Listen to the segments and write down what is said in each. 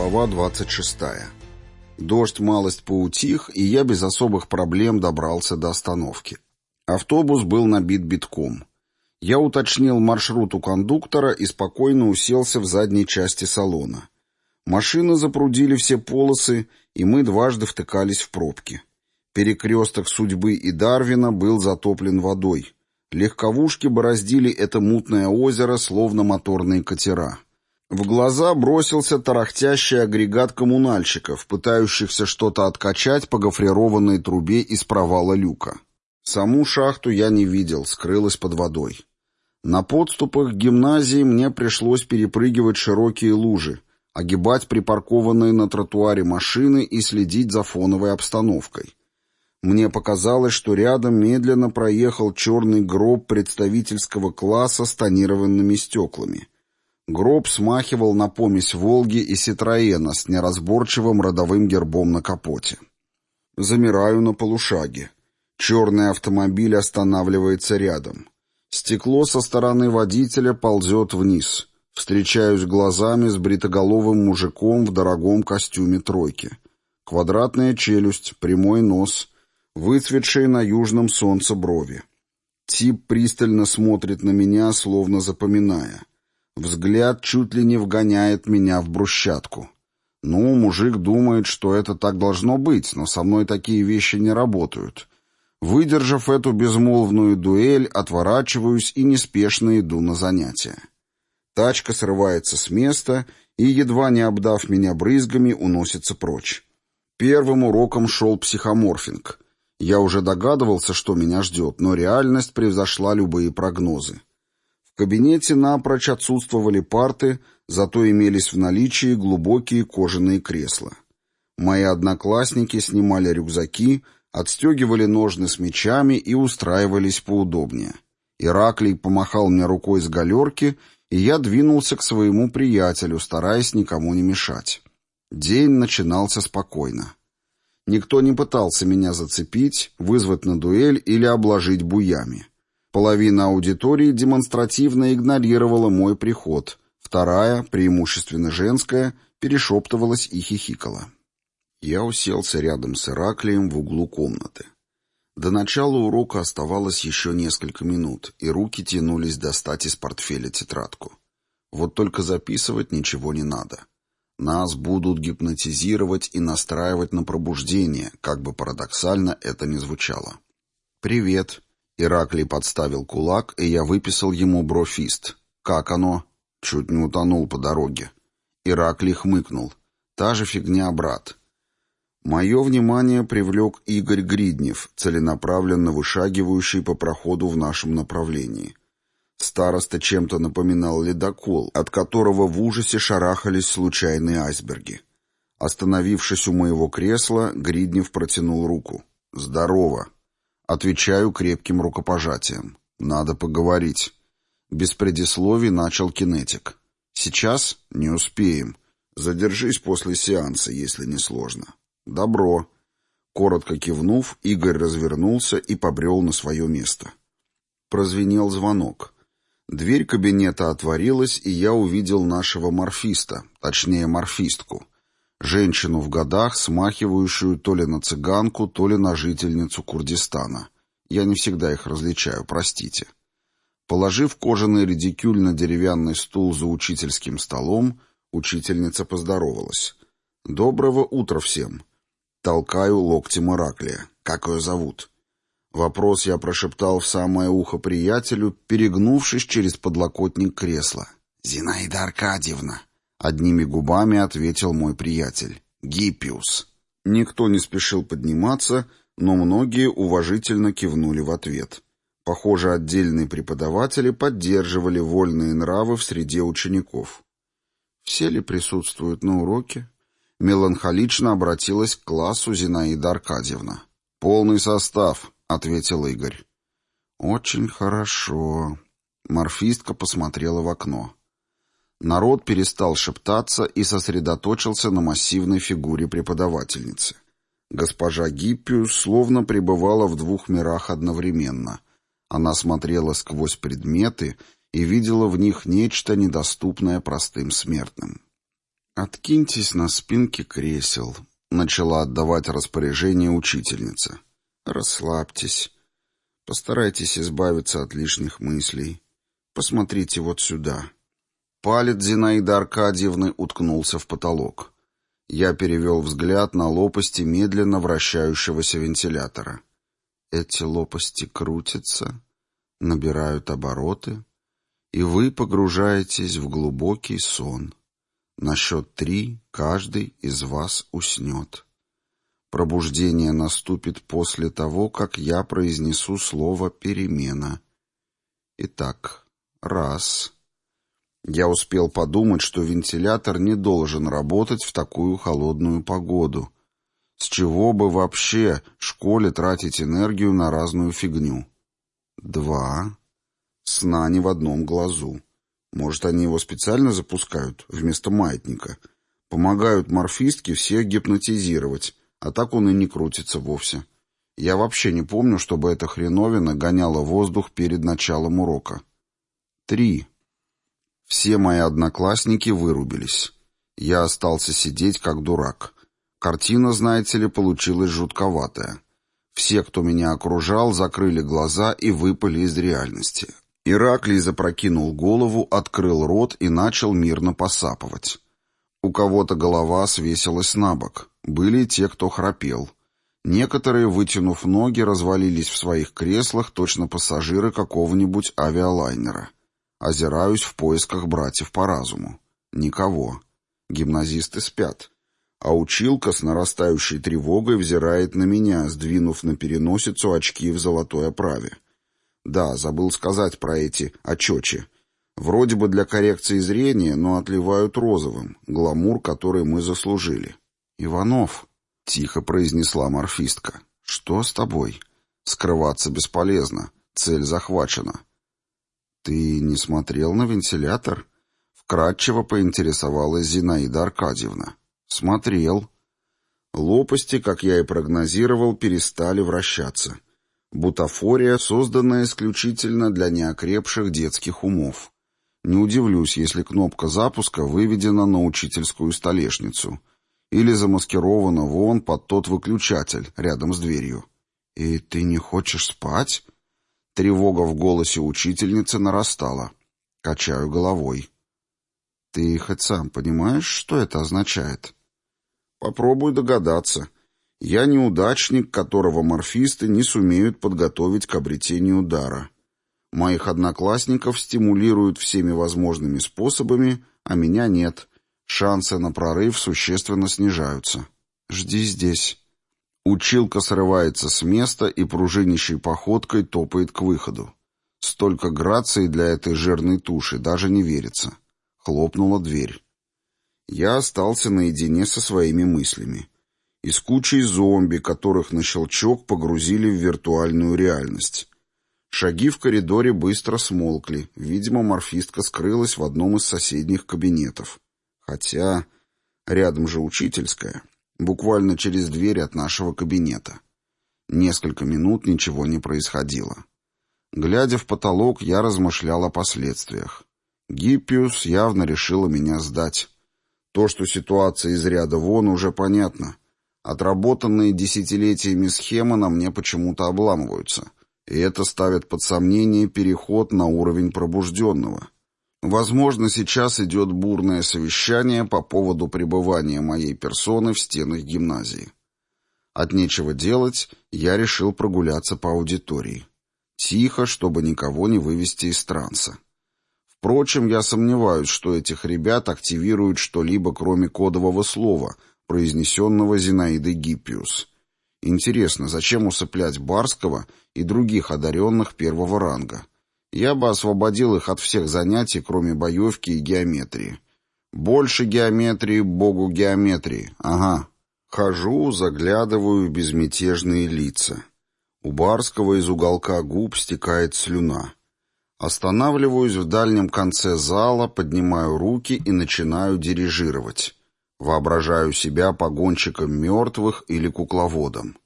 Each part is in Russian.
Глава 26. Дождь малость поутих, и я без особых проблем добрался до остановки. Автобус был набит битком. Я уточнил маршрут у кондуктора и спокойно уселся в задней части салона. Машины запрудили все полосы, и мы дважды втыкались в пробки. Перекресток судьбы и Дарвина был затоплен водой. Легковушки бороздили это мутное озеро, словно моторные катера. В глаза бросился тарахтящий агрегат коммунальщиков, пытающихся что-то откачать по гофрированной трубе из провала люка. Саму шахту я не видел, скрылась под водой. На подступах к гимназии мне пришлось перепрыгивать широкие лужи, огибать припаркованные на тротуаре машины и следить за фоновой обстановкой. Мне показалось, что рядом медленно проехал черный гроб представительского класса с тонированными стеклами. Гроб смахивал на помесь «Волги» и «Ситроена» с неразборчивым родовым гербом на капоте. Замираю на полушаге. Черный автомобиль останавливается рядом. Стекло со стороны водителя ползет вниз. Встречаюсь глазами с бритоголовым мужиком в дорогом костюме тройки. Квадратная челюсть, прямой нос, выцветшие на южном солнце брови. Тип пристально смотрит на меня, словно запоминая. Взгляд чуть ли не вгоняет меня в брусчатку. Ну, мужик думает, что это так должно быть, но со мной такие вещи не работают. Выдержав эту безмолвную дуэль, отворачиваюсь и неспешно иду на занятия. Тачка срывается с места и, едва не обдав меня брызгами, уносится прочь. Первым уроком шел психоморфинг. Я уже догадывался, что меня ждет, но реальность превзошла любые прогнозы. Кабинете напрочь отсутствовали парты, зато имелись в наличии глубокие кожаные кресла. Мои одноклассники снимали рюкзаки, отстегивали ножны с мечами и устраивались поудобнее. Ираклий помахал мне рукой с галерки, и я двинулся к своему приятелю, стараясь никому не мешать. День начинался спокойно. Никто не пытался меня зацепить, вызвать на дуэль или обложить буями. Половина аудитории демонстративно игнорировала мой приход, вторая, преимущественно женская, перешептывалась и хихикала. Я уселся рядом с Ираклием в углу комнаты. До начала урока оставалось еще несколько минут, и руки тянулись достать из портфеля тетрадку. Вот только записывать ничего не надо. Нас будут гипнотизировать и настраивать на пробуждение, как бы парадоксально это ни звучало. «Привет». Ираклий подставил кулак, и я выписал ему брофист. «Как оно?» Чуть не утонул по дороге. Ираклий хмыкнул. «Та же фигня, брат». Мое внимание привлек Игорь Гриднев, целенаправленно вышагивающий по проходу в нашем направлении. Староста чем-то напоминал ледокол, от которого в ужасе шарахались случайные айсберги. Остановившись у моего кресла, Гриднев протянул руку. «Здорово!» Отвечаю крепким рукопожатием. «Надо поговорить». Без предисловий начал кинетик. «Сейчас? Не успеем. Задержись после сеанса, если не сложно». «Добро». Коротко кивнув, Игорь развернулся и побрел на свое место. Прозвенел звонок. Дверь кабинета отворилась, и я увидел нашего морфиста, точнее морфистку. Женщину в годах, смахивающую то ли на цыганку, то ли на жительницу Курдистана. Я не всегда их различаю, простите. Положив кожаный редикюль на деревянный стул за учительским столом, учительница поздоровалась. «Доброго утра всем!» Толкаю локтем Ираклия. «Как ее зовут?» Вопрос я прошептал в самое ухо приятелю, перегнувшись через подлокотник кресла. «Зинаида Аркадьевна», — одними губами ответил мой приятель. «Гиппиус». Никто не спешил подниматься, но многие уважительно кивнули в ответ. Похоже, отдельные преподаватели поддерживали вольные нравы в среде учеников. Все ли присутствуют на уроке? Меланхолично обратилась к классу Зинаида Аркадьевна. «Полный состав», ответил Игорь. Очень хорошо. Морфистка посмотрела в окно. Народ перестал шептаться и сосредоточился на массивной фигуре преподавательницы. Госпожа Гиппиус словно пребывала в двух мирах одновременно. Она смотрела сквозь предметы и видела в них нечто недоступное простым смертным. «Откиньтесь на спинке кресел», — начала отдавать распоряжение учительница. «Расслабьтесь. Постарайтесь избавиться от лишних мыслей. Посмотрите вот сюда». Палец Зинаиды Аркадьевны уткнулся в потолок. Я перевел взгляд на лопасти медленно вращающегося вентилятора. Эти лопасти крутятся, набирают обороты, и вы погружаетесь в глубокий сон. На счет три каждый из вас уснет. Пробуждение наступит после того, как я произнесу слово «перемена». Итак, раз. Я успел подумать, что вентилятор не должен работать в такую холодную погоду. С чего бы вообще школе тратить энергию на разную фигню? Два. Сна не в одном глазу. Может, они его специально запускают вместо маятника? Помогают морфистке всех гипнотизировать, а так он и не крутится вовсе. Я вообще не помню, чтобы эта хреновина гоняла воздух перед началом урока. Три. Все мои одноклассники вырубились. Я остался сидеть как дурак. Картина, знаете ли, получилась жутковатая. Все, кто меня окружал, закрыли глаза и выпали из реальности. Ираклий запрокинул голову, открыл рот и начал мирно посапывать. У кого-то голова свесилась на бок. Были те, кто храпел. Некоторые, вытянув ноги, развалились в своих креслах, точно пассажиры какого-нибудь авиалайнера. Озираюсь в поисках братьев по разуму. Никого. Гимназисты спят. А училка с нарастающей тревогой взирает на меня, сдвинув на переносицу очки в золотой оправе. Да, забыл сказать про эти очечи. Вроде бы для коррекции зрения, но отливают розовым, гламур, который мы заслужили. «Иванов», — тихо произнесла морфистка, — «что с тобой? Скрываться бесполезно, цель захвачена». «Ты не смотрел на вентилятор?» — вкратчиво поинтересовалась Зинаида Аркадьевна. «Смотрел». Лопасти, как я и прогнозировал, перестали вращаться — Бутафория, созданная исключительно для неокрепших детских умов. Не удивлюсь, если кнопка запуска выведена на учительскую столешницу или замаскирована вон под тот выключатель рядом с дверью. «И ты не хочешь спать?» Тревога в голосе учительницы нарастала. Качаю головой. «Ты хоть сам понимаешь, что это означает?» «Попробуй догадаться». Я неудачник, которого морфисты не сумеют подготовить к обретению дара. Моих одноклассников стимулируют всеми возможными способами, а меня нет. Шансы на прорыв существенно снижаются. Жди здесь. Училка срывается с места и пружинищей походкой топает к выходу. Столько грации для этой жирной туши даже не верится. Хлопнула дверь. Я остался наедине со своими мыслями и с кучей зомби, которых на щелчок погрузили в виртуальную реальность. Шаги в коридоре быстро смолкли. Видимо, морфистка скрылась в одном из соседних кабинетов. Хотя рядом же учительская, буквально через дверь от нашего кабинета. Несколько минут ничего не происходило. Глядя в потолок, я размышлял о последствиях. Гиппиус явно решила меня сдать. То, что ситуация из ряда вон, уже понятно. Отработанные десятилетиями схемы на мне почему-то обламываются, и это ставит под сомнение переход на уровень пробужденного. Возможно, сейчас идет бурное совещание по поводу пребывания моей персоны в стенах гимназии. От нечего делать, я решил прогуляться по аудитории. Тихо, чтобы никого не вывести из транса. Впрочем, я сомневаюсь, что этих ребят активируют что-либо, кроме кодового слова — произнесенного Зинаидой Гиппиус. Интересно, зачем усыплять Барского и других одаренных первого ранга? Я бы освободил их от всех занятий, кроме боевки и геометрии. Больше геометрии, богу геометрии. Ага. Хожу, заглядываю в безмятежные лица. У Барского из уголка губ стекает слюна. Останавливаюсь в дальнем конце зала, поднимаю руки и начинаю дирижировать. Воображаю себя погонщиком мертвых или кукловодом.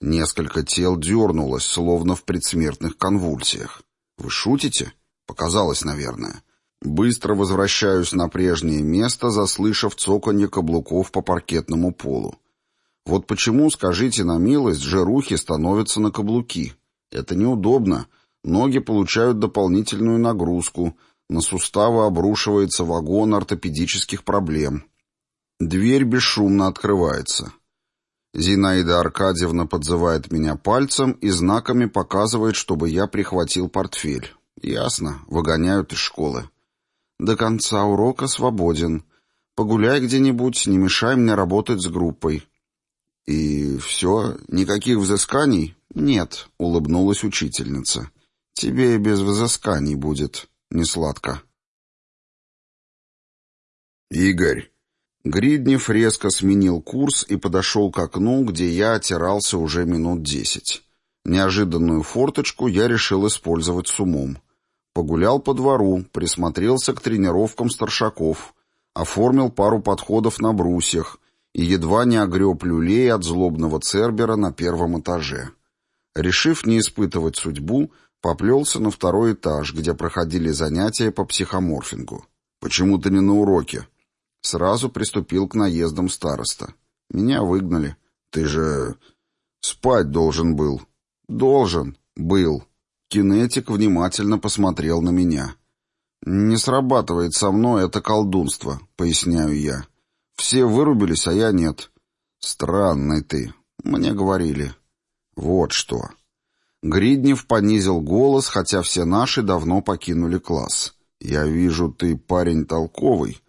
Несколько тел дернулось, словно в предсмертных конвульсиях. Вы шутите? Показалось, наверное. Быстро возвращаюсь на прежнее место, заслышав цоканье каблуков по паркетному полу. Вот почему, скажите на милость, жирухи становятся на каблуки. Это неудобно. Ноги получают дополнительную нагрузку. На суставы обрушивается вагон ортопедических проблем. Дверь бесшумно открывается. Зинаида Аркадьевна подзывает меня пальцем и знаками показывает, чтобы я прихватил портфель. Ясно, выгоняют из школы. До конца урока свободен. Погуляй где-нибудь, не мешай мне работать с группой. И все, никаких взысканий? Нет, улыбнулась учительница. Тебе и без взысканий будет несладко. Игорь. Гриднев резко сменил курс и подошел к окну, где я отирался уже минут десять. Неожиданную форточку я решил использовать с умом. Погулял по двору, присмотрелся к тренировкам старшаков, оформил пару подходов на брусьях и едва не огреб люлей от злобного цербера на первом этаже. Решив не испытывать судьбу, поплелся на второй этаж, где проходили занятия по психоморфингу. «Почему ты не на уроке?» Сразу приступил к наездам староста. «Меня выгнали. Ты же спать должен был». «Должен. Был. Кинетик внимательно посмотрел на меня. «Не срабатывает со мной это колдунство», — поясняю я. «Все вырубились, а я нет». «Странный ты», — мне говорили. «Вот что». Гриднев понизил голос, хотя все наши давно покинули класс. «Я вижу, ты парень толковый.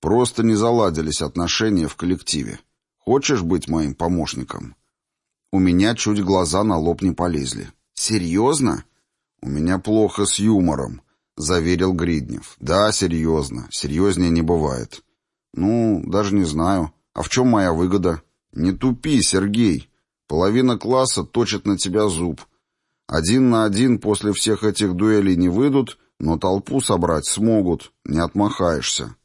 Просто не заладились отношения в коллективе. Хочешь быть моим помощником?» У меня чуть глаза на лоб не полезли. «Серьезно?» «У меня плохо с юмором», — заверил Гриднев. «Да, серьезно. Серьезнее не бывает». «Ну, даже не знаю. А в чем моя выгода?» «Не тупи, Сергей. Половина класса точит на тебя зуб. Один на один после всех этих дуэлей не выйдут, но толпу собрать смогут. Не отмахаешься».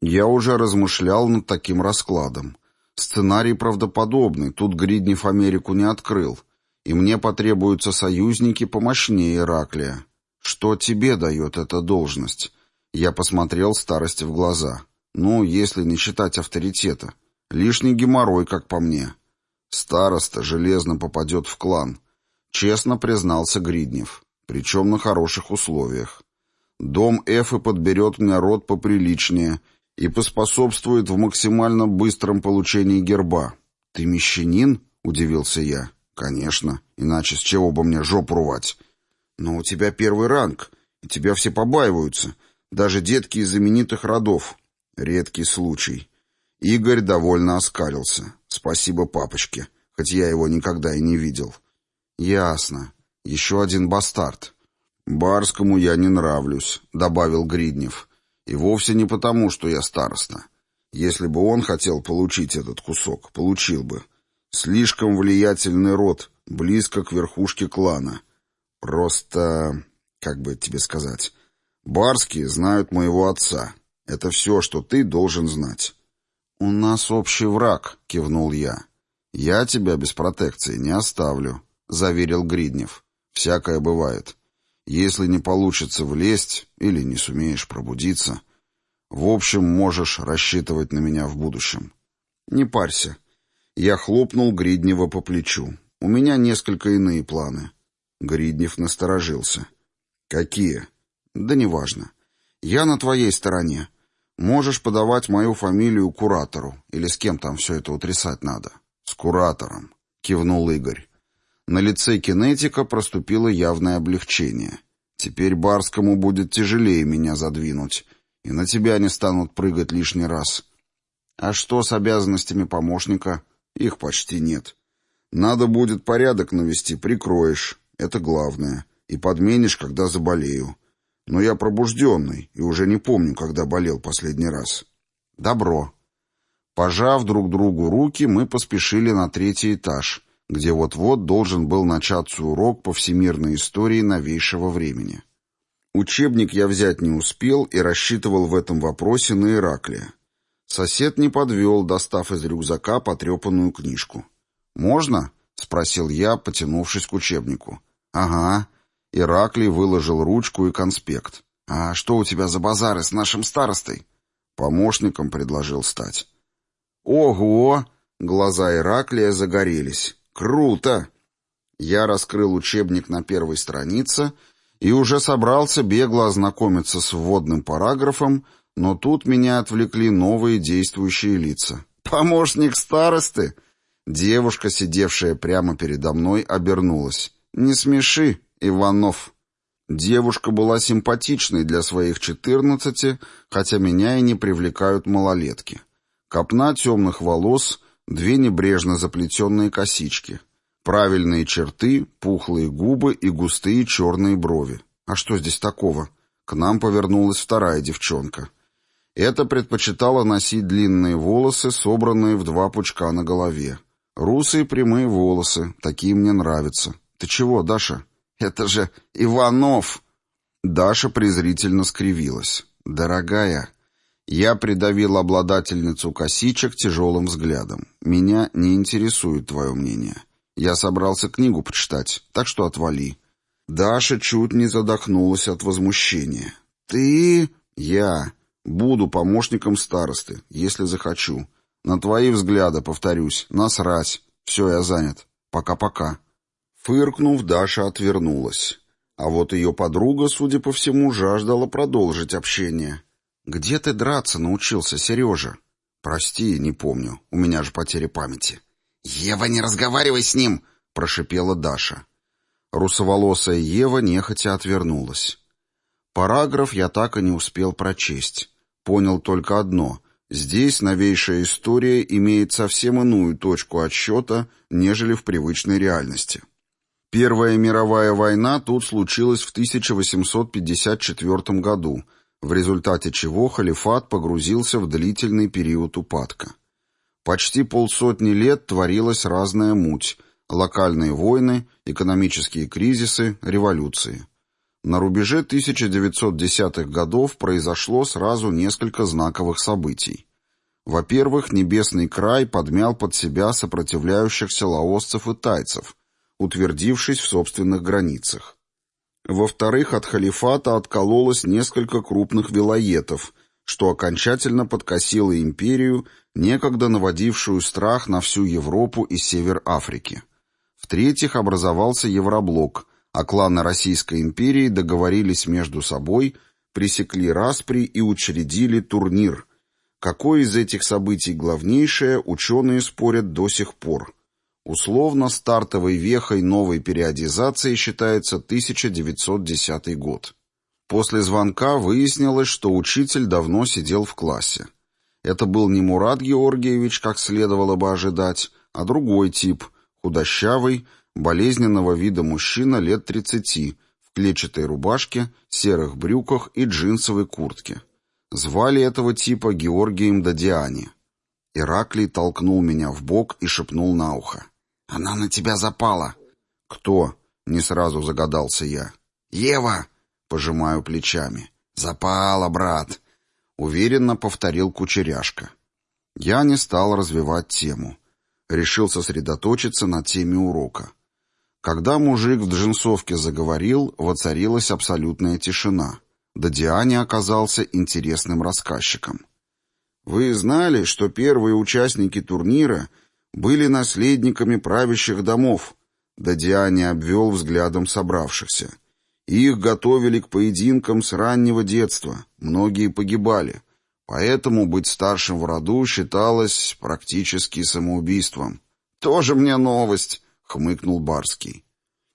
Я уже размышлял над таким раскладом. Сценарий правдоподобный, тут Гриднев Америку не открыл и мне потребуются союзники помощнее Ираклия. Что тебе дает эта должность? Я посмотрел старости в глаза. Ну, если не считать авторитета. Лишний геморрой, как по мне. Староста железно попадет в клан. Честно признался Гриднев. Причем на хороших условиях. Дом Эфы подберет мне род поприличнее и поспособствует в максимально быстром получении герба. «Ты мещанин?» — удивился я. «Конечно. Иначе с чего бы мне жопу рвать? Но у тебя первый ранг, и тебя все побаиваются. Даже детки из знаменитых родов. Редкий случай». Игорь довольно оскалился. «Спасибо папочке, хоть я его никогда и не видел». «Ясно. Еще один бастард». «Барскому я не нравлюсь», — добавил Гриднев. «И вовсе не потому, что я староста. Если бы он хотел получить этот кусок, получил бы. Слишком влиятельный род, близко к верхушке клана. Просто, как бы тебе сказать, барские знают моего отца. Это все, что ты должен знать. «У нас общий враг», — кивнул я. «Я тебя без протекции не оставлю», — заверил Гриднев. «Всякое бывает. Если не получится влезть или не сумеешь пробудиться, в общем, можешь рассчитывать на меня в будущем. Не парься. Я хлопнул Гриднева по плечу. «У меня несколько иные планы». Гриднев насторожился. «Какие?» «Да неважно. Я на твоей стороне. Можешь подавать мою фамилию куратору. Или с кем там все это утрясать надо?» «С куратором», — кивнул Игорь. На лице кинетика проступило явное облегчение. «Теперь Барскому будет тяжелее меня задвинуть, и на тебя не станут прыгать лишний раз». «А что с обязанностями помощника?» Их почти нет. Надо будет порядок навести, прикроешь. Это главное. И подменишь, когда заболею. Но я пробужденный и уже не помню, когда болел последний раз. Добро. Пожав друг другу руки, мы поспешили на третий этаж, где вот-вот должен был начаться урок по всемирной истории новейшего времени. Учебник я взять не успел и рассчитывал в этом вопросе на Ираклия. Сосед не подвел, достав из рюкзака потрепанную книжку. «Можно?» — спросил я, потянувшись к учебнику. «Ага». Ираклий выложил ручку и конспект. «А что у тебя за базары с нашим старостой?» Помощником предложил стать. «Ого!» — глаза Ираклия загорелись. «Круто!» Я раскрыл учебник на первой странице и уже собрался бегло ознакомиться с вводным параграфом, но тут меня отвлекли новые действующие лица. «Помощник старосты!» Девушка, сидевшая прямо передо мной, обернулась. «Не смеши, Иванов!» Девушка была симпатичной для своих четырнадцати, хотя меня и не привлекают малолетки. Копна темных волос, две небрежно заплетенные косички. Правильные черты, пухлые губы и густые черные брови. А что здесь такого? К нам повернулась вторая девчонка. Эта предпочитала носить длинные волосы, собранные в два пучка на голове. Русые прямые волосы, такие мне нравятся. Ты чего, Даша? Это же Иванов!» Даша презрительно скривилась. «Дорогая, я придавил обладательницу косичек тяжелым взглядом. Меня не интересует твое мнение. Я собрался книгу почитать, так что отвали». Даша чуть не задохнулась от возмущения. «Ты...» «Я буду помощником старосты, если захочу. На твои взгляды, повторюсь, насрать. Все, я занят. Пока-пока». Фыркнув, Даша отвернулась. А вот ее подруга, судя по всему, жаждала продолжить общение. «Где ты драться научился, Сережа?» «Прости, не помню. У меня же потеря памяти». «Ева, не разговаривай с ним!» — прошипела Даша. Русоволосая Ева нехотя отвернулась. Параграф я так и не успел прочесть. Понял только одно — здесь новейшая история имеет совсем иную точку отсчета, нежели в привычной реальности. Первая мировая война тут случилась в 1854 году, в результате чего халифат погрузился в длительный период упадка. Почти полсотни лет творилась разная муть, локальные войны, экономические кризисы, революции. На рубеже 1910-х годов произошло сразу несколько знаковых событий. Во-первых, Небесный край подмял под себя сопротивляющихся лаосцев и тайцев, утвердившись в собственных границах. Во-вторых, от халифата откололось несколько крупных вилоетов, что окончательно подкосило империю, некогда наводившую страх на всю Европу и север Африки. В-третьих, образовался Евроблок, а кланы Российской империи договорились между собой, пресекли распри и учредили турнир. Какое из этих событий главнейшее, ученые спорят до сих пор – Условно стартовой вехой новой периодизации считается 1910 год. После звонка выяснилось, что учитель давно сидел в классе. Это был не Мурат Георгиевич, как следовало бы ожидать, а другой тип, худощавый, болезненного вида мужчина лет 30, в клетчатой рубашке, серых брюках и джинсовой куртке. Звали этого типа Георгием Дадиани. Ираклий толкнул меня в бок и шепнул на ухо. «Она на тебя запала». «Кто?» — не сразу загадался я. «Ева!» — пожимаю плечами. «Запала, брат!» — уверенно повторил кучеряшка. Я не стал развивать тему. Решил сосредоточиться на теме урока. Когда мужик в джинсовке заговорил, воцарилась абсолютная тишина. Да Диане оказался интересным рассказчиком. «Вы знали, что первые участники турнира — были наследниками правящих домов, да Диане обвел взглядом собравшихся. Их готовили к поединкам с раннего детства, многие погибали, поэтому быть старшим в роду считалось практически самоубийством. «Тоже мне новость», — хмыкнул Барский.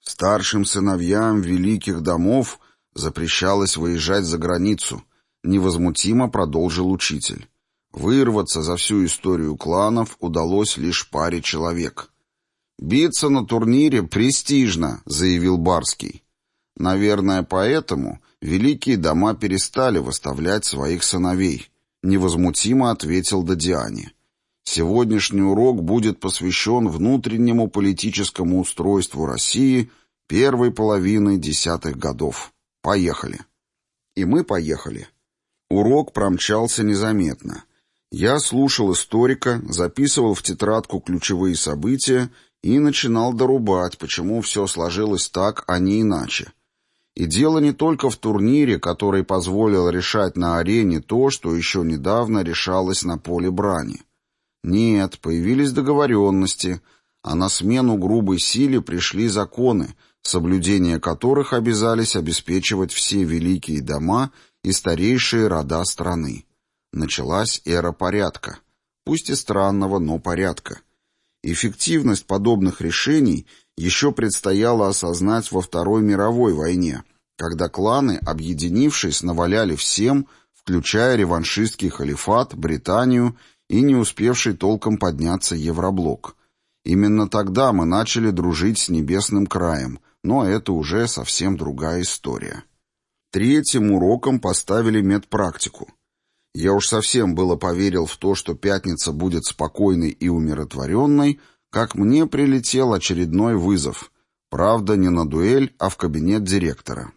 Старшим сыновьям великих домов запрещалось выезжать за границу, невозмутимо продолжил учитель. Вырваться за всю историю кланов удалось лишь паре человек. «Биться на турнире престижно», — заявил Барский. «Наверное, поэтому великие дома перестали выставлять своих сыновей», — невозмутимо ответил Дадиане. «Сегодняшний урок будет посвящен внутреннему политическому устройству России первой половины десятых годов. Поехали». И мы поехали. Урок промчался незаметно — я слушал историка, записывал в тетрадку ключевые события и начинал дорубать, почему все сложилось так, а не иначе. И дело не только в турнире, который позволил решать на арене то, что еще недавно решалось на поле брани. Нет, появились договоренности, а на смену грубой силе пришли законы, соблюдение которых обязались обеспечивать все великие дома и старейшие рода страны. Началась эра порядка. Пусть и странного, но порядка. Эффективность подобных решений еще предстояло осознать во Второй мировой войне, когда кланы, объединившись, наваляли всем, включая реваншистский халифат, Британию и не успевший толком подняться Евроблок. Именно тогда мы начали дружить с Небесным краем, но это уже совсем другая история. Третьим уроком поставили медпрактику. Я уж совсем было поверил в то, что пятница будет спокойной и умиротворенной, как мне прилетел очередной вызов. Правда, не на дуэль, а в кабинет директора.